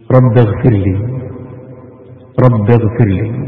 رب اغفر لي. رب اغفر لي.